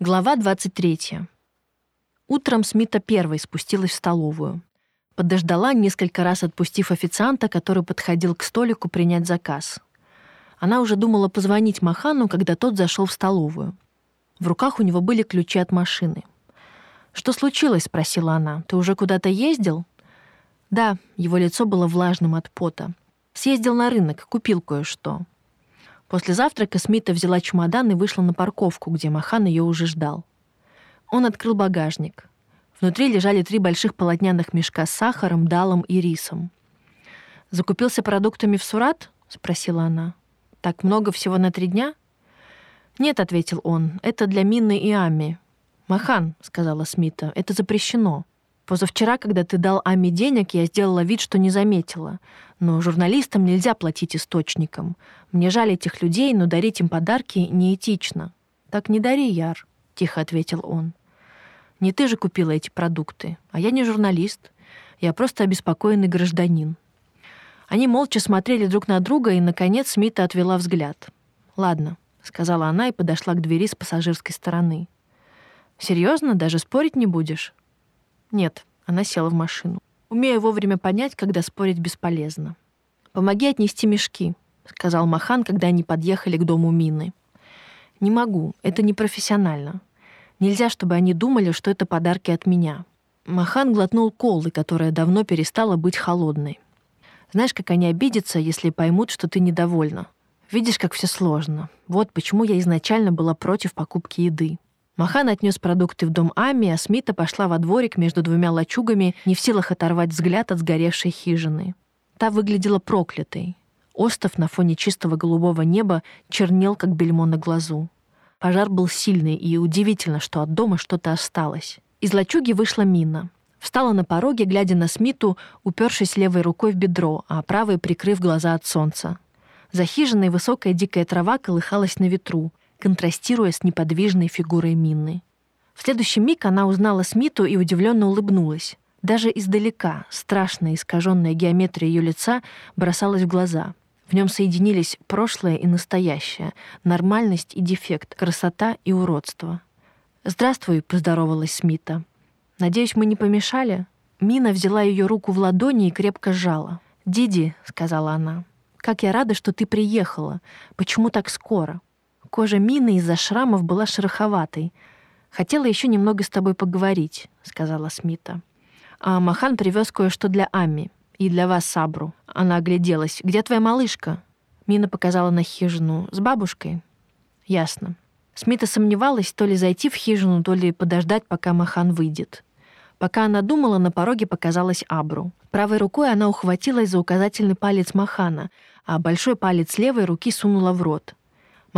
Глава 23. Утром Смита первой спустилась в столовую. Подождала, несколько раз отпустив официанта, который подходил к столику принять заказ. Она уже думала позвонить Махану, когда тот зашел в столовую. В руках у него были ключи от машины. «Что случилось?» — спросила она. «Ты уже куда-то ездил?» «Да», его лицо было влажным от пота. «Съездил на рынок, купил кое-что». После завтрака Смита взяла чемодан и вышла на парковку, где Махан ее уже ждал. Он открыл багажник. Внутри лежали три больших полотняных мешка с сахаром, далом и рисом. «Закупился продуктами в Сурат?» — спросила она. «Так много всего на три дня?» «Нет», — ответил он, — «это для Минны и Ами». «Махан», — сказала Смита, — «это запрещено». Позавчера, когда ты дал Ами денег, я сделала вид, что не заметила. Но журналистам нельзя платить источникам. Мне жаль этих людей, но дарить им подарки неэтично. Так не дари, Яр, тихо ответил он. Не ты же купила эти продукты, а я не журналист. Я просто обеспокоенный гражданин. Они молча смотрели друг на друга, и, наконец, Смита отвела взгляд. «Ладно», — сказала она и подошла к двери с пассажирской стороны. «Серьезно? Даже спорить не будешь?» Нет, она села в машину. Умею вовремя понять, когда спорить бесполезно. «Помоги отнести мешки», — сказал Махан, когда они подъехали к дому Мины. «Не могу, это непрофессионально. Нельзя, чтобы они думали, что это подарки от меня». Махан глотнул колы, которая давно перестала быть холодной. «Знаешь, как они обидятся, если поймут, что ты недовольна? Видишь, как все сложно. Вот почему я изначально была против покупки еды. Махан отнес продукты в дом Ами, а Смита пошла во дворик между двумя лачугами, не в силах оторвать взгляд от сгоревшей хижины. Та выглядела проклятой. Остов на фоне чистого голубого неба чернел, как бельмо на глазу. Пожар был сильный, и удивительно, что от дома что-то осталось. Из лачуги вышла Мина. Встала на пороге, глядя на Смиту, упершись левой рукой в бедро, а правой прикрыв глаза от солнца. За хижиной высокая дикая трава колыхалась на ветру, контрастируя с неподвижной фигурой Минны. В следующий миг она узнала Смиту и удивленно улыбнулась. Даже издалека страшная искаженная геометрия ее лица бросалась в глаза. В нем соединились прошлое и настоящее, нормальность и дефект, красота и уродство. «Здравствуй», — поздоровалась Смита. «Надеюсь, мы не помешали?» Мина взяла ее руку в ладони и крепко сжала. «Диди», — сказала она, — «как я рада, что ты приехала. Почему так скоро?» Кожа Мины из-за шрамов была шероховатой. «Хотела еще немного с тобой поговорить», — сказала Смита. «А Махан привез кое-что для Ами и для вас, Сабру». Она огляделась. «Где твоя малышка?» Мина показала на хижину. «С бабушкой?» «Ясно». Смита сомневалась, то ли зайти в хижину, то ли подождать, пока Махан выйдет. Пока она думала, на пороге показалась Абру. Правой рукой она ухватилась за указательный палец Махана, а большой палец левой руки сунула в рот.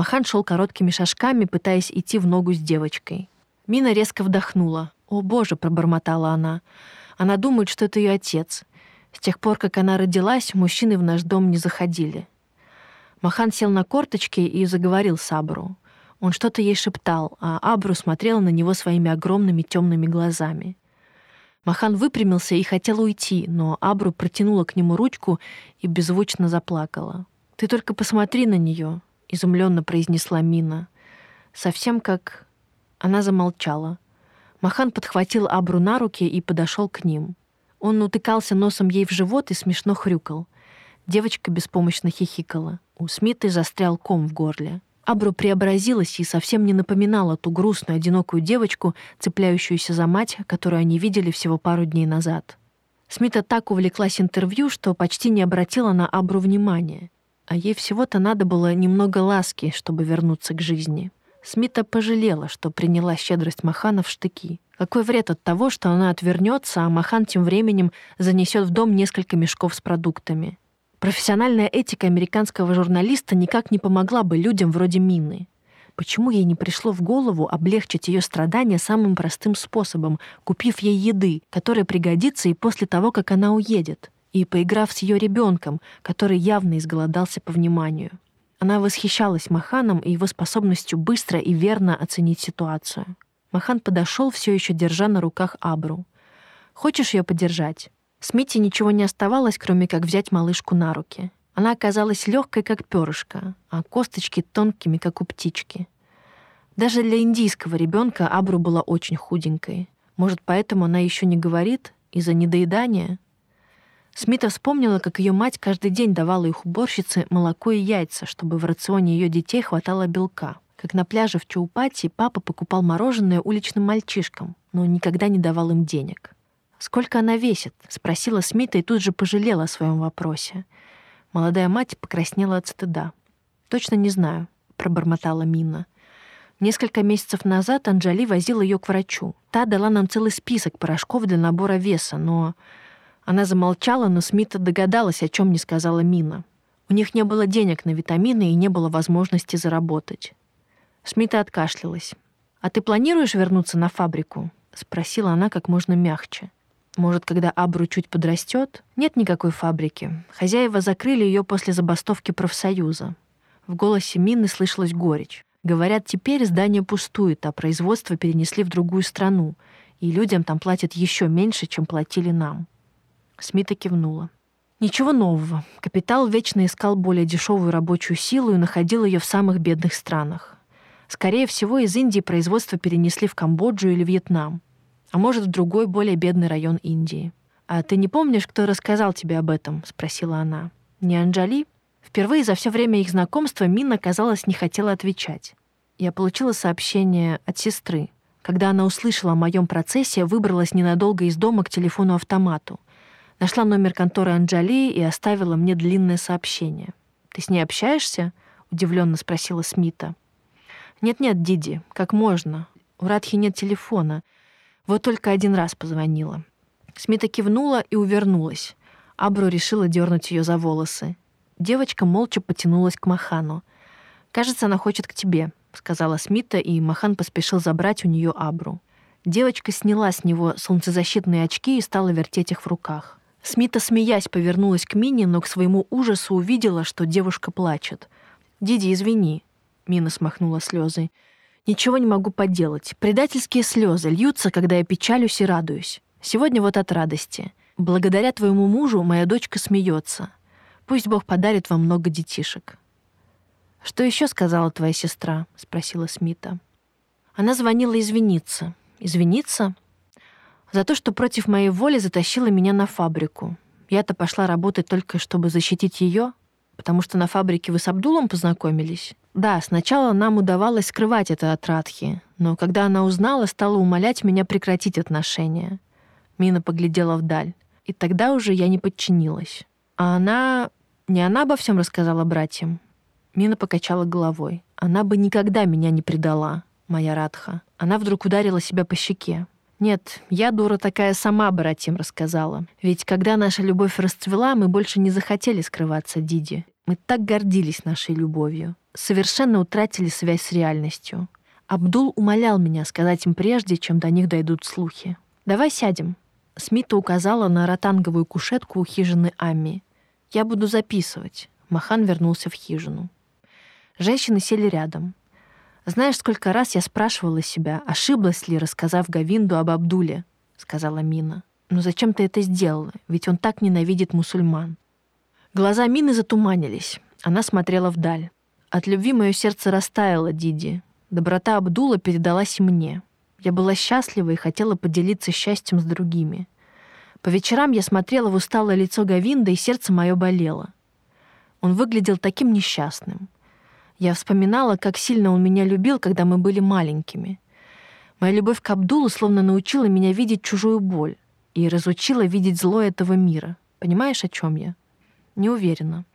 Махан шел короткими шажками, пытаясь идти в ногу с девочкой. Мина резко вдохнула. «О, Боже!» — пробормотала она. Она думает, что это ее отец. С тех пор, как она родилась, мужчины в наш дом не заходили. Махан сел на корточки и заговорил с Абру. Он что-то ей шептал, а Абру смотрела на него своими огромными темными глазами. Махан выпрямился и хотел уйти, но Абру протянула к нему ручку и беззвучно заплакала. «Ты только посмотри на нее изумленно произнесла Мина. Совсем как... Она замолчала. Махан подхватил Абру на руки и подошел к ним. Он утыкался носом ей в живот и смешно хрюкал. Девочка беспомощно хихикала. У Смиты застрял ком в горле. Абру преобразилась и совсем не напоминала ту грустную, одинокую девочку, цепляющуюся за мать, которую они видели всего пару дней назад. Смита так увлеклась интервью, что почти не обратила на Абру внимания а ей всего-то надо было немного ласки, чтобы вернуться к жизни. Смита пожалела, что приняла щедрость Махана в штыки. Какой вред от того, что она отвернется, а Махан тем временем занесет в дом несколько мешков с продуктами. Профессиональная этика американского журналиста никак не помогла бы людям вроде Мины. Почему ей не пришло в голову облегчить ее страдания самым простым способом, купив ей еды, которая пригодится и после того, как она уедет? И поиграв с ее ребенком, который явно изголодался по вниманию. Она восхищалась Маханом и его способностью быстро и верно оценить ситуацию. Махан подошел, все еще держа на руках Абру. «Хочешь ее подержать?» Смите ничего не оставалось, кроме как взять малышку на руки. Она оказалась легкой, как перышко, а косточки тонкими, как у птички. Даже для индийского ребенка Абру была очень худенькой. Может, поэтому она еще не говорит из-за недоедания? Смита вспомнила, как ее мать каждый день давала их уборщице молоко и яйца, чтобы в рационе ее детей хватало белка. Как на пляже в Чаупати папа покупал мороженое уличным мальчишкам, но никогда не давал им денег. «Сколько она весит?» — спросила Смита и тут же пожалела о своем вопросе. Молодая мать покраснела от стыда. «Точно не знаю», — пробормотала Мина. Несколько месяцев назад Анжали возила ее к врачу. Та дала нам целый список порошков для набора веса, но... Она замолчала, но Смита догадалась, о чем не сказала Мина. У них не было денег на витамины и не было возможности заработать. Смита откашлялась. «А ты планируешь вернуться на фабрику?» — спросила она как можно мягче. Может, когда Абру чуть подрастет? Нет никакой фабрики. Хозяева закрыли ее после забастовки профсоюза. В голосе Мины слышалась горечь. Говорят, теперь здание пустует, а производство перенесли в другую страну, и людям там платят еще меньше, чем платили нам. Смита кивнула. Ничего нового. Капитал вечно искал более дешевую рабочую силу и находил ее в самых бедных странах. Скорее всего, из Индии производство перенесли в Камбоджу или Вьетнам а может, в другой, более бедный район Индии. «А ты не помнишь, кто рассказал тебе об этом?» — спросила она. «Не Анджали?» Впервые за все время их знакомства Мина, казалось, не хотела отвечать. Я получила сообщение от сестры. Когда она услышала о моем процессе, выбралась ненадолго из дома к телефону-автомату. Нашла номер конторы Анджали и оставила мне длинное сообщение. «Ты с ней общаешься?» — удивленно спросила Смита. «Нет-нет, Диди, как можно? У Радхи нет телефона. Вот только один раз позвонила. Смита кивнула и увернулась. Абру решила дернуть ее за волосы. Девочка молча потянулась к Махану. «Кажется, она хочет к тебе», — сказала Смита, и Махан поспешил забрать у нее Абру. Девочка сняла с него солнцезащитные очки и стала вертеть их в руках. Смита, смеясь, повернулась к Мине, но к своему ужасу увидела, что девушка плачет. «Диди, извини», — Мина смахнула слезы. Ничего не могу поделать. Предательские слезы льются, когда я печалюсь и радуюсь. Сегодня вот от радости. Благодаря твоему мужу моя дочка смеется. Пусть Бог подарит вам много детишек. Что еще сказала твоя сестра? спросила Смита. Она звонила извиниться. Извиниться? За то, что против моей воли затащила меня на фабрику. Я-то пошла работать только, чтобы защитить ее, потому что на фабрике вы с Абдулом познакомились. Да, сначала нам удавалось скрывать это от Радхи, но когда она узнала, стала умолять меня прекратить отношения. Мина поглядела вдаль. И тогда уже я не подчинилась. А она... Не она обо всем рассказала братьям. Мина покачала головой. Она бы никогда меня не предала, моя Радха. Она вдруг ударила себя по щеке. Нет, я, дура такая, сама братьям рассказала. Ведь когда наша любовь расцвела, мы больше не захотели скрываться Диди. Мы так гордились нашей любовью совершенно утратили связь с реальностью. Абдул умолял меня сказать им прежде, чем до них дойдут слухи. «Давай сядем». Смита указала на ротанговую кушетку у хижины Амми. «Я буду записывать». Махан вернулся в хижину. Женщины сели рядом. «Знаешь, сколько раз я спрашивала себя, ошиблась ли, рассказав Гавинду об Абдуле?» — сказала Мина. «Но зачем ты это сделала? Ведь он так ненавидит мусульман». Глаза Мины затуманились. Она смотрела вдаль. От любви мое сердце растаяло, Диди. Доброта Абдула передалась мне. Я была счастлива и хотела поделиться счастьем с другими. По вечерам я смотрела в усталое лицо Гавинда, и сердце мое болело. Он выглядел таким несчастным. Я вспоминала, как сильно он меня любил, когда мы были маленькими. Моя любовь к Абдулу словно научила меня видеть чужую боль и разучила видеть зло этого мира. Понимаешь, о чем я? Не уверена.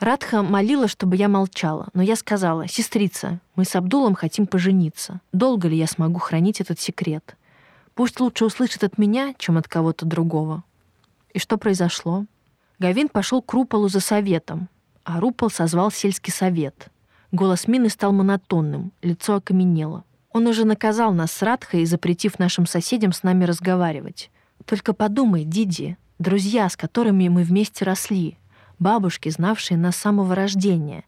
Радха молила, чтобы я молчала, но я сказала, «Сестрица, мы с Абдулом хотим пожениться. Долго ли я смогу хранить этот секрет? Пусть лучше услышит от меня, чем от кого-то другого». И что произошло? Гавин пошел к Рупалу за советом, а Рупал созвал сельский совет. Голос Мины стал монотонным, лицо окаменело. Он уже наказал нас с Радхой, запретив нашим соседям с нами разговаривать. Только подумай, Диди, друзья, с которыми мы вместе росли, бабушки, знавшие нас с самого рождения,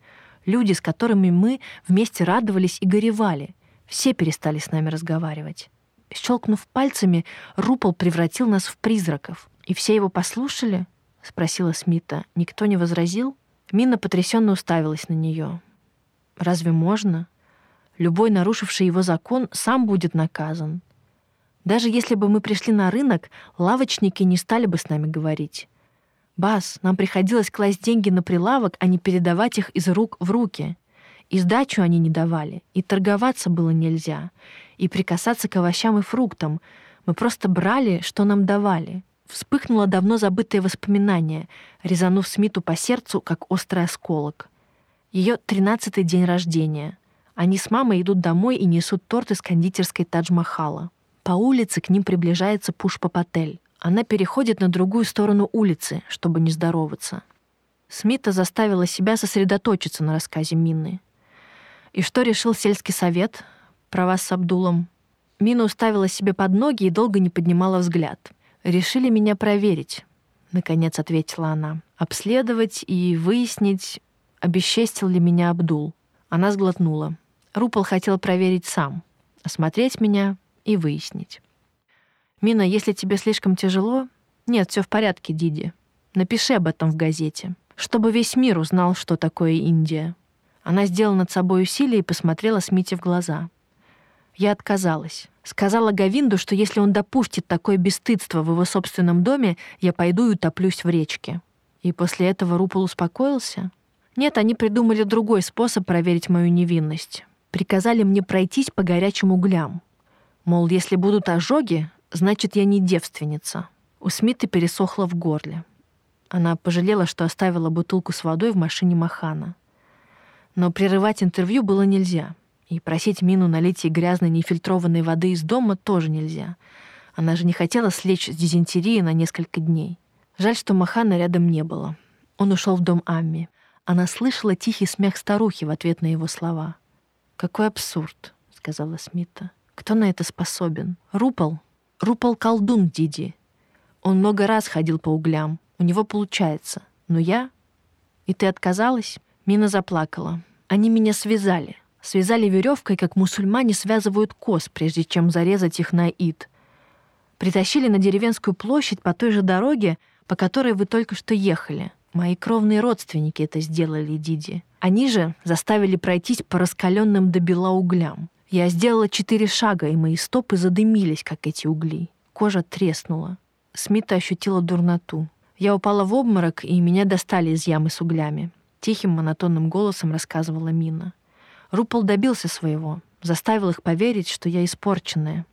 люди, с которыми мы вместе радовались и горевали. Все перестали с нами разговаривать. Щелкнув пальцами, Рупол превратил нас в призраков. «И все его послушали?» — спросила Смита. «Никто не возразил?» Мина потрясенно уставилась на нее. «Разве можно? Любой нарушивший его закон сам будет наказан. Даже если бы мы пришли на рынок, лавочники не стали бы с нами говорить. Бас, нам приходилось класть деньги на прилавок, а не передавать их из рук в руки. И сдачу они не давали, и торговаться было нельзя, и прикасаться к овощам и фруктам. Мы просто брали, что нам давали. Вспыхнуло давно забытое воспоминание, резанув Смиту по сердцу, как острый осколок. Ее тринадцатый день рождения. Они с мамой идут домой и несут торт из кондитерской Тадж-Махала. По улице к ним приближается Пушпа-Патель. Она переходит на другую сторону улицы, чтобы не здороваться. Смита заставила себя сосредоточиться на рассказе Минны. И что решил сельский совет про вас с Абдулом? Мина уставила себе под ноги и долго не поднимала взгляд. «Решили меня проверить», — наконец ответила она. «Обследовать и выяснить, обесчестил ли меня Абдул». Она сглотнула. Рупол хотел проверить сам, осмотреть меня и выяснить. «Мина, если тебе слишком тяжело...» «Нет, все в порядке, Диди. Напиши об этом в газете, чтобы весь мир узнал, что такое Индия». Она сделала над собой усилие и посмотрела Смите в глаза. Я отказалась. Сказала Гавинду, что если он допустит такое бесстыдство в его собственном доме, я пойду и утоплюсь в речке. И после этого Рупол успокоился? Нет, они придумали другой способ проверить мою невинность. Приказали мне пройтись по горячим углям. Мол, если будут ожоги, значит, я не девственница. У Смиты пересохло в горле. Она пожалела, что оставила бутылку с водой в машине Махана. Но прерывать интервью было нельзя. И просить Мину налить ей грязной нефильтрованной воды из дома тоже нельзя. Она же не хотела слечь с дизентерии на несколько дней. Жаль, что Махана рядом не было. Он ушел в дом Амми. Она слышала тихий смех старухи в ответ на его слова. «Какой абсурд», — сказала Смита. Кто на это способен? Рупол? Рупол колдун Диди. Он много раз ходил по углям. У него получается. Но я... И ты отказалась? Мина заплакала. Они меня связали. Связали веревкой, как мусульмане связывают коз, прежде чем зарезать их на ид. Притащили на деревенскую площадь по той же дороге, по которой вы только что ехали. Мои кровные родственники это сделали, Диди. Они же заставили пройтись по раскаленным до бела углям. Я сделала четыре шага, и мои стопы задымились, как эти угли. Кожа треснула. Смита ощутила дурноту. Я упала в обморок, и меня достали из ямы с углями. Тихим, монотонным голосом рассказывала Мина. Рупол добился своего, заставил их поверить, что я испорченная.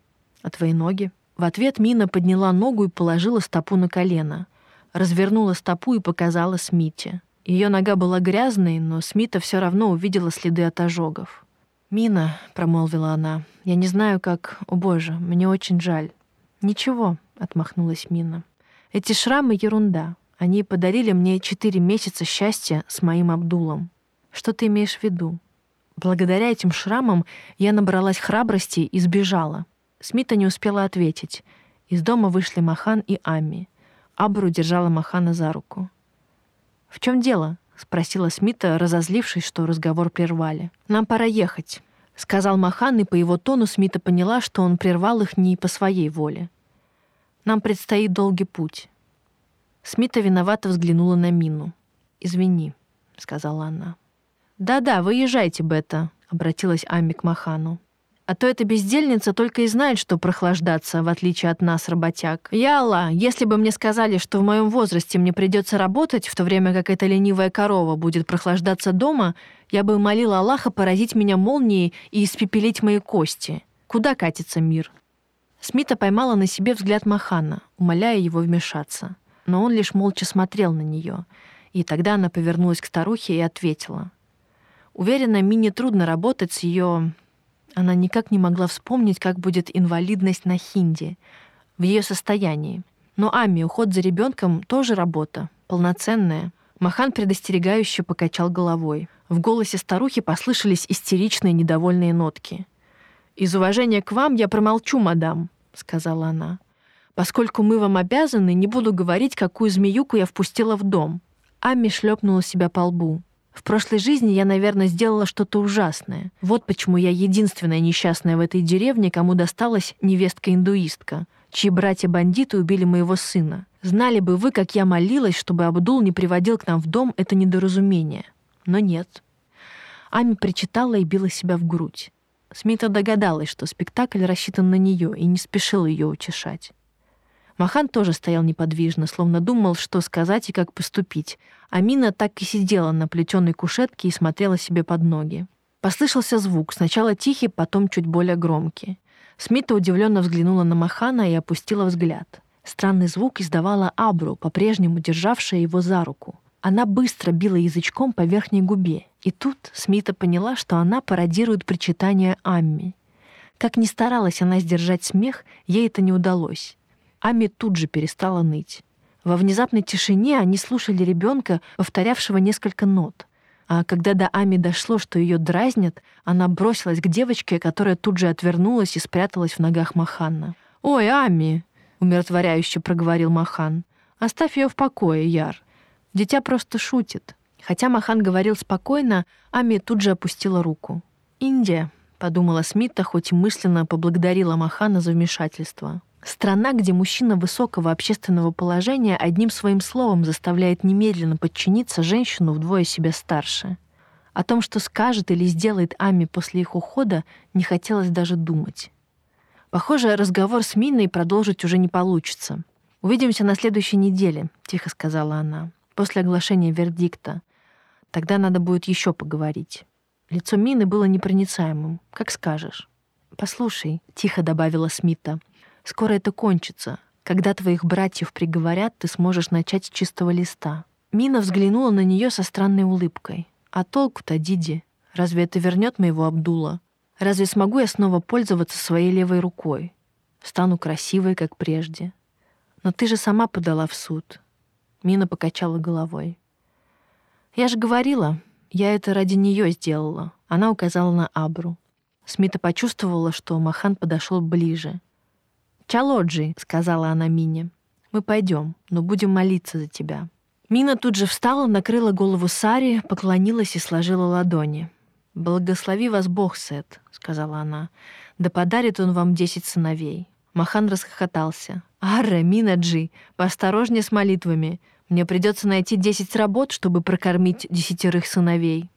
А твои ноги? В ответ Мина подняла ногу и положила стопу на колено. Развернула стопу и показала Смите. Ее нога была грязной, но Смита все равно увидела следы от ожогов. «Мина», — промолвила она, — «я не знаю, как... О, боже, мне очень жаль». «Ничего», — отмахнулась Мина. «Эти шрамы — ерунда. Они подарили мне четыре месяца счастья с моим Абдулом. Что ты имеешь в виду?» Благодаря этим шрамам я набралась храбрости и сбежала. Смита не успела ответить. Из дома вышли Махан и Амми. Абру держала Махана за руку. «В чем дело?» — спросила Смита, разозлившись, что разговор прервали. «Нам пора ехать», — сказал Махан, и по его тону Смита поняла, что он прервал их не по своей воле. «Нам предстоит долгий путь». Смита виновато взглянула на Мину. «Извини», — сказала она. «Да-да, выезжайте, Бета», — обратилась Ами к Махану. А то эта бездельница только и знает, что прохлаждаться, в отличие от нас, работяг. Я Алла, если бы мне сказали, что в моем возрасте мне придется работать, в то время как эта ленивая корова будет прохлаждаться дома, я бы молила Аллаха поразить меня молнией и испепелить мои кости. Куда катится мир? Смита поймала на себе взгляд Махана, умоляя его вмешаться. Но он лишь молча смотрел на нее. И тогда она повернулась к старухе и ответила. Уверена, Мине трудно работать с ее она никак не могла вспомнить, как будет инвалидность на хинди в ее состоянии. Но Ами, уход за ребенком тоже работа, полноценная. Махан предостерегающе покачал головой. В голосе старухи послышались истеричные недовольные нотки. «Из уважения к вам я промолчу, мадам», — сказала она. «Поскольку мы вам обязаны, не буду говорить, какую змеюку я впустила в дом». Ами шлепнула себя по лбу. В прошлой жизни я, наверное, сделала что-то ужасное. Вот почему я единственная несчастная в этой деревне, кому досталась невестка-индуистка, чьи братья-бандиты убили моего сына. Знали бы вы, как я молилась, чтобы Абдул не приводил к нам в дом это недоразумение. Но нет. Ами причитала и била себя в грудь. Смита догадалась, что спектакль рассчитан на нее, и не спешил ее утешать. Махан тоже стоял неподвижно, словно думал, что сказать и как поступить. Амина так и сидела на плетеной кушетке и смотрела себе под ноги. Послышался звук, сначала тихий, потом чуть более громкий. Смита удивленно взглянула на Махана и опустила взгляд. Странный звук издавала Абру, по-прежнему державшая его за руку. Она быстро била язычком по верхней губе, и тут Смита поняла, что она пародирует причитание Амми. Как ни старалась она сдержать смех, ей это не удалось. Ами тут же перестала ныть. Во внезапной тишине они слушали ребенка, повторявшего несколько нот. А когда до Ами дошло, что ее дразнят, она бросилась к девочке, которая тут же отвернулась и спряталась в ногах Маханна. «Ой, Ами!» — умиротворяюще проговорил Махан. «Оставь ее в покое, Яр. Дитя просто шутит». Хотя Махан говорил спокойно, Ами тут же опустила руку. «Индия», — подумала Смита, хоть и мысленно поблагодарила Махана за вмешательство. Страна, где мужчина высокого общественного положения одним своим словом заставляет немедленно подчиниться женщину вдвое себя старше. О том, что скажет или сделает Ами после их ухода, не хотелось даже думать. Похоже, разговор с Миной продолжить уже не получится. «Увидимся на следующей неделе», — тихо сказала она, после оглашения вердикта. «Тогда надо будет еще поговорить». Лицо Мины было непроницаемым. «Как скажешь». «Послушай», — тихо добавила Смита, — Скоро это кончится. Когда твоих братьев приговорят, ты сможешь начать с чистого листа». Мина взглянула на нее со странной улыбкой. «А толку-то, Диди? Разве это вернет моего Абдула? Разве смогу я снова пользоваться своей левой рукой? Стану красивой, как прежде. Но ты же сама подала в суд». Мина покачала головой. «Я же говорила, я это ради нее сделала». Она указала на Абру. Смита почувствовала, что Махан подошел ближе — «Чалоджи», — сказала она Мине, — «мы пойдем, но будем молиться за тебя». Мина тут же встала, накрыла голову Сари, поклонилась и сложила ладони. «Благослови вас Бог, Сет», — сказала она. «Да подарит он вам десять сыновей». Махан расхохотался. «Арре, Минаджи, поосторожнее с молитвами. Мне придется найти десять работ, чтобы прокормить десятерых сыновей».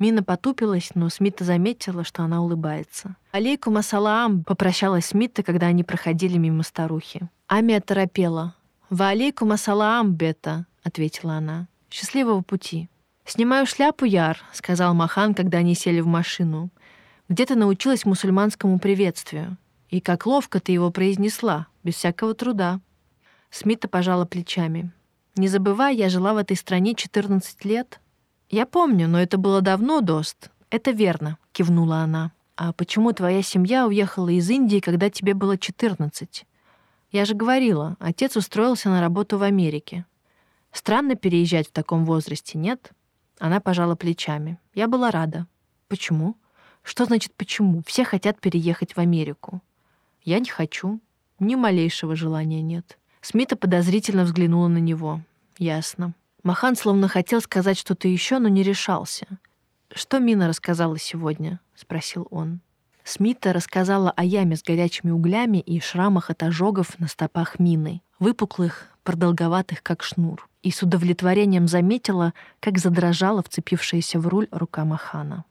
Мина потупилась, но Смита заметила, что она улыбается. «Алейкум ассалам!» — попрощалась Смита, когда они проходили мимо старухи. Ами оторопела. «Ва алейкум ассалам, Бета!» — ответила она. «Счастливого пути!» «Снимаю шляпу, Яр», — сказал Махан, когда они сели в машину. «Где ты научилась мусульманскому приветствию? И как ловко ты его произнесла, без всякого труда». Смита пожала плечами. «Не забывай, я жила в этой стране 14 лет, «Я помню, но это было давно, Дост. Это верно», — кивнула она. «А почему твоя семья уехала из Индии, когда тебе было 14? Я же говорила, отец устроился на работу в Америке. Странно переезжать в таком возрасте, нет?» Она пожала плечами. Я была рада. «Почему?» «Что значит «почему»? Все хотят переехать в Америку». «Я не хочу. Ни малейшего желания нет». Смита подозрительно взглянула на него. «Ясно. Махан словно хотел сказать что-то еще, но не решался. «Что Мина рассказала сегодня?» — спросил он. Смита рассказала о яме с горячими углями и шрамах от ожогов на стопах Мины, выпуклых, продолговатых, как шнур, и с удовлетворением заметила, как задрожала вцепившаяся в руль рука Махана.